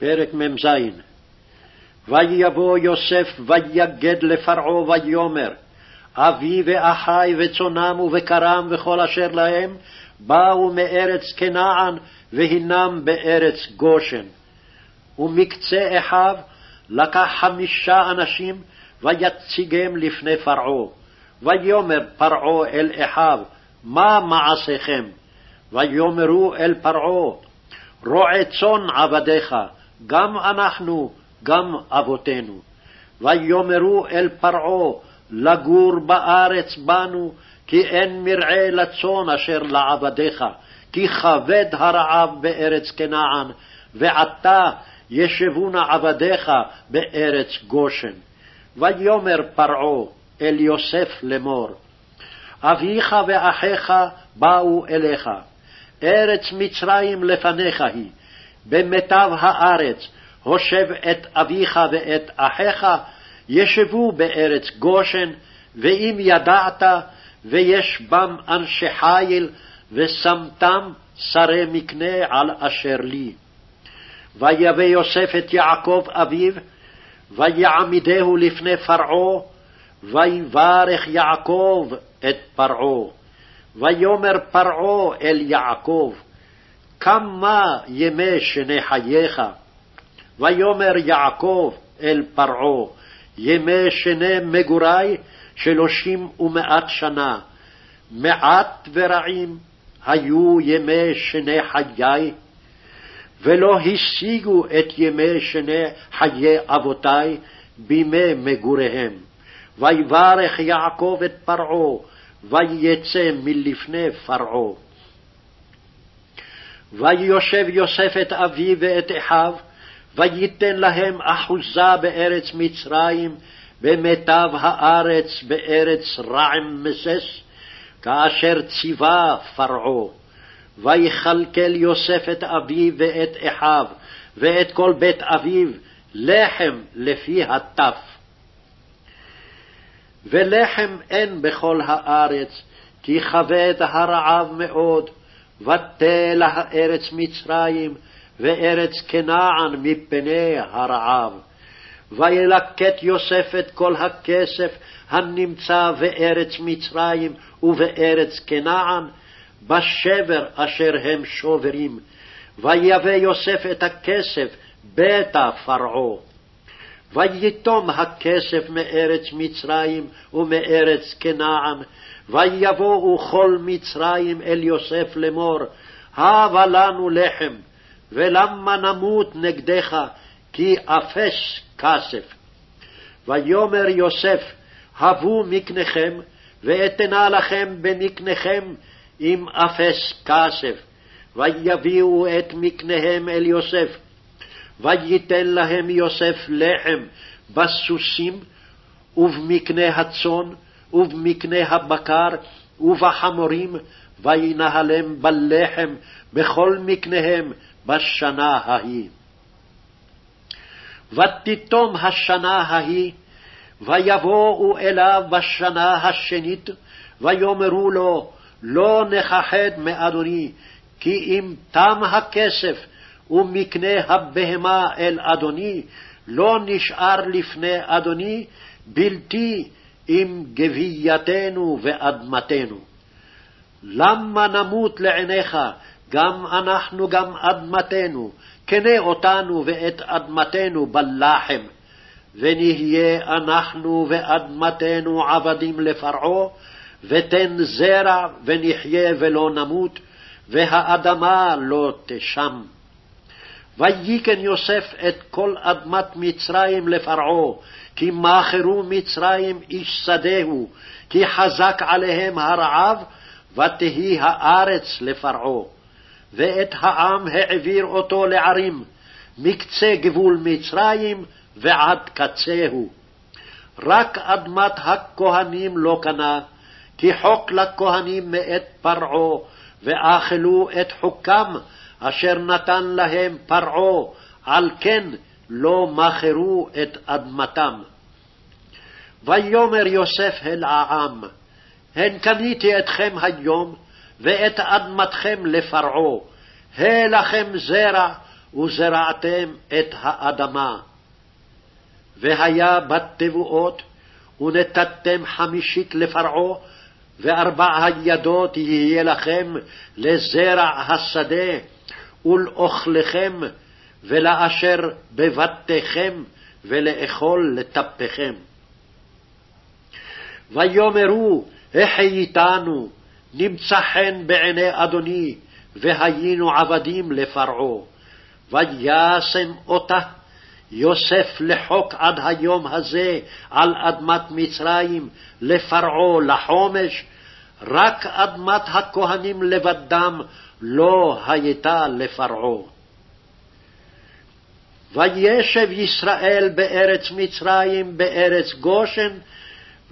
פרק מ"ז ויבוא יוסף ויגד לפרעה ויאמר אבי ואחי וצונם ובקרם וכל אשר להם באו מארץ כנען והינם בארץ גושן. ומקצה אחיו לקח חמישה אנשים ויציגם לפני פרעה. ויאמר פרעה אל אחיו מה מעשיכם? ויאמרו אל פרעה רועה צאן עבדיך גם אנחנו, גם אבותינו. ויאמרו אל פרעה, לגור בארץ בנו, כי אין מרעה לצאן אשר לעבדיך, כי כבד הרעב בארץ כנען, ועתה ישבונה עבדיך בארץ גושן. ויאמר פרעה אל יוסף לאמור, אביך ואחיך באו אליך, ארץ מצרים לפניך היא, במיטב הארץ, הושב את אביך ואת אחיך, ישבו בארץ גושן, ואם ידעת, ויש בם אנשי חיל, ושמתם שרי מקנה על אשר לי. ויבא יוסף את יעקב אביו, ויעמידהו לפני פרעה, ויברך יעקב את פרעה. ויאמר פרעה אל יעקב, כמה ימי שני חייך? ויאמר יעקב אל פרעה, ימי שני מגורי שלושים ומאת שנה, מעט ורעים היו ימי שני חיי, ולא השיגו את ימי שני חיי אבותי בימי מגוריהם. ויברך יעקב את פרעה, ויצא מלפני פרעה. ויושב יוסף את אביו ואת אחיו, וייתן להם אחוזה בארץ מצרים, במיטב הארץ, בארץ רעם מסס, כאשר ציווה פרעה. ויכלכל יוסף את אביו ואת אחיו, ואת כל בית אביו, לחם לפי הטף. ולחם אין בכל הארץ, כי כבד הרעב מאוד, ותל הארץ מצרים, וארץ כנען מפני הרעב. וילקט יוסף את כל הכסף הנמצא בארץ מצרים ובארץ כנען, בשבר אשר הם שוברים. ויבא יוסף את הכסף ביתה פרעה. ויתום הכסף מארץ מצרים ומארץ כנען, ויבואו כל מצרים אל יוסף לאמור, הבה לנו לחם, ולמה נמות נגדך, כי אפס כסף. ויאמר יוסף, הבו מקניכם, ואתנה לכם במקניכם עם אפס כסף. ויביאו את מקניהם אל יוסף, וייתן להם יוסף לחם בסוסים, ובמקנה הצאן, ובמקנה הבקר, ובחמורים, וינהלם בלחם בכל מקניהם בשנה ההיא. ותתום השנה ההיא, ויבואו אליו בשנה השנית, ויאמרו לו, לא נכחד מאדוני, כי אם תם הכסף ומקנה הבהמה אל אדוני, לא נשאר לפני אדוני בלתי עם גבייתנו ואדמתנו. למה נמות לעיניך, גם אנחנו גם אדמתנו, קנה אותנו ואת אדמתנו בלחם, ונהיה אנחנו ואדמתנו עבדים לפרעה, ותן זרע ונחיה ולא נמות, והאדמה לא תשם. ויקן יוסף את כל אדמת מצרים לפרעה, כי מאכרו מצרים איש שדהו, כי חזק עליהם הרעב, ותהי הארץ לפרעה. ואת העם העביר אותו לערים, מקצה גבול מצרים ועד קצהו. רק אדמת הכהנים לא קנה, כי חוק לכהנים מאת פרעה, ואכלו את חוקם אשר נתן להם פרעה, על כן לא מכרו את אדמתם. ויאמר יוסף אל העם, הן קניתי אתכם היום, ואת אדמתכם לפרעה, הא לכם זרע, וזרעתם את האדמה. והיה בת תבואות, ונתתם חמישית לפרעה, וארבע הידות יהיה לכם לזרע השדה, ולאוכלכם, ולאשר בבתיכם, ולאכול לטפכם. ויאמרו, החייתנו, נמצא חן בעיני אדוני, והיינו עבדים לפרעה. וישם אותה יוסף לחוק עד היום הזה על אדמת מצרים, לפרעה, לחומש, רק אדמת הכהנים לבדם לא הייתה לפרעה. וישב ישראל בארץ מצרים, בארץ גושן,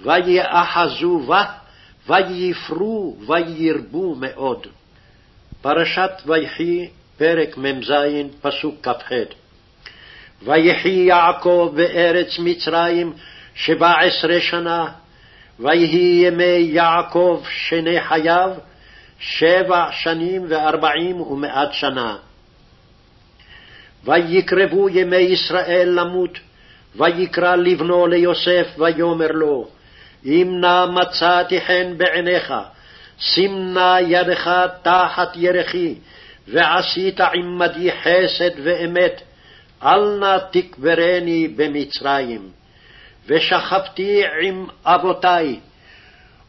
ויאחזו בה, ויפרו, וירבו מאוד. פרשת ויחי, פרק מ"ז, פסוק כ"ח ויחי יעקב בארץ מצרים שבע עשרה שנה, ויהי ימי יעקב שני חייו, שבע שנים וארבעים ומאת שנה. ויקרבו ימי ישראל למות, ויקרא לבנו ליוסף, ויאמר לו, אם נא מצאתי חן בעיניך, שים נא ידך תחת ירכי, ועשית עמדי חסד ואמת, אל נא תקברני במצרים. ושכבתי עם אבותי,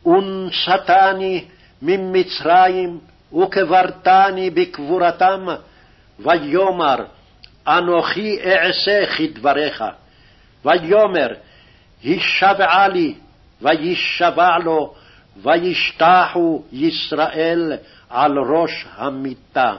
ונשתני ממצרים, וקברתני בקבורתם, ויאמר, אנוכי אעשה כדבריך. ויאמר, הישבעה לי, וישבע לו, וישתחו ישראל על ראש המיטה.